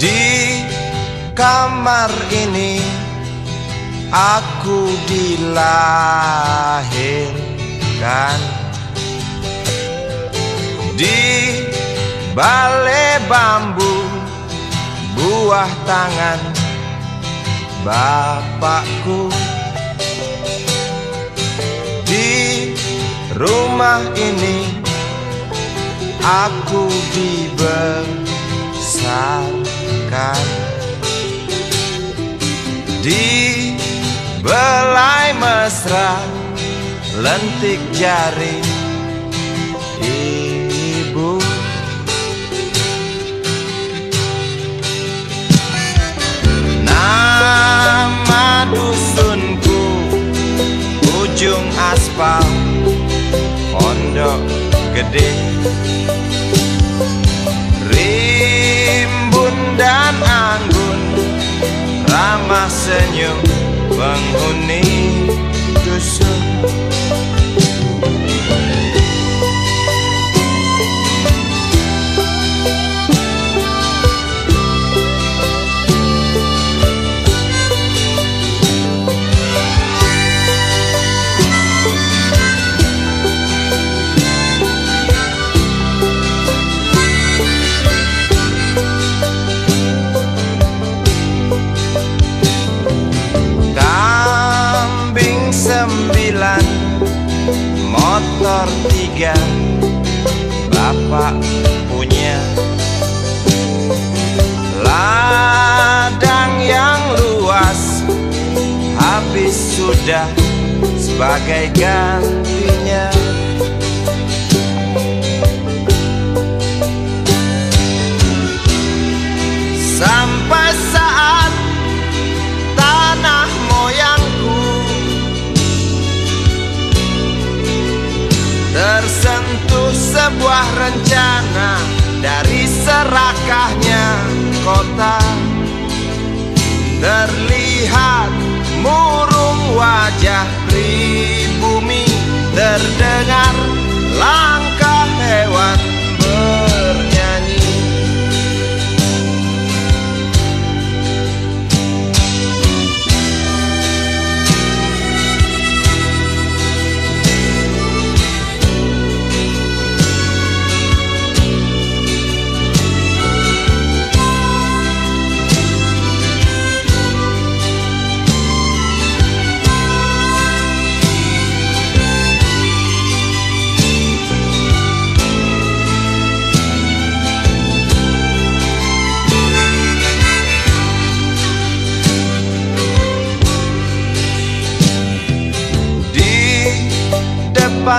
Di kamar ini aku dilahirkan. Di balai bambu buah tangan bapakku. Di rumah ini aku dibesarkan lentik jari sembilan Motor tiga Bapak punya. Ladang yang luas Habis sudah sebagai gantinya rencana Dari serakahnya kota. Terlihat murung wajah pribumi Terdengar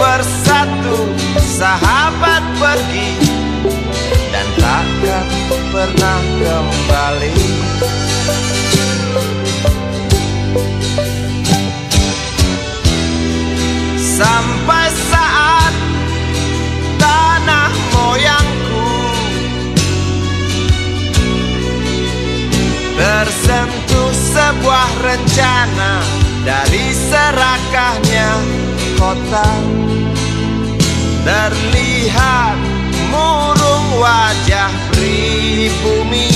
Satu persatu sahabat pergi. Dan takkan pernah kembali. Sampai saat tanah moyangku Tersentuh sebuah rencana Dari serakahnya kota Terlihat murung wajah pribumi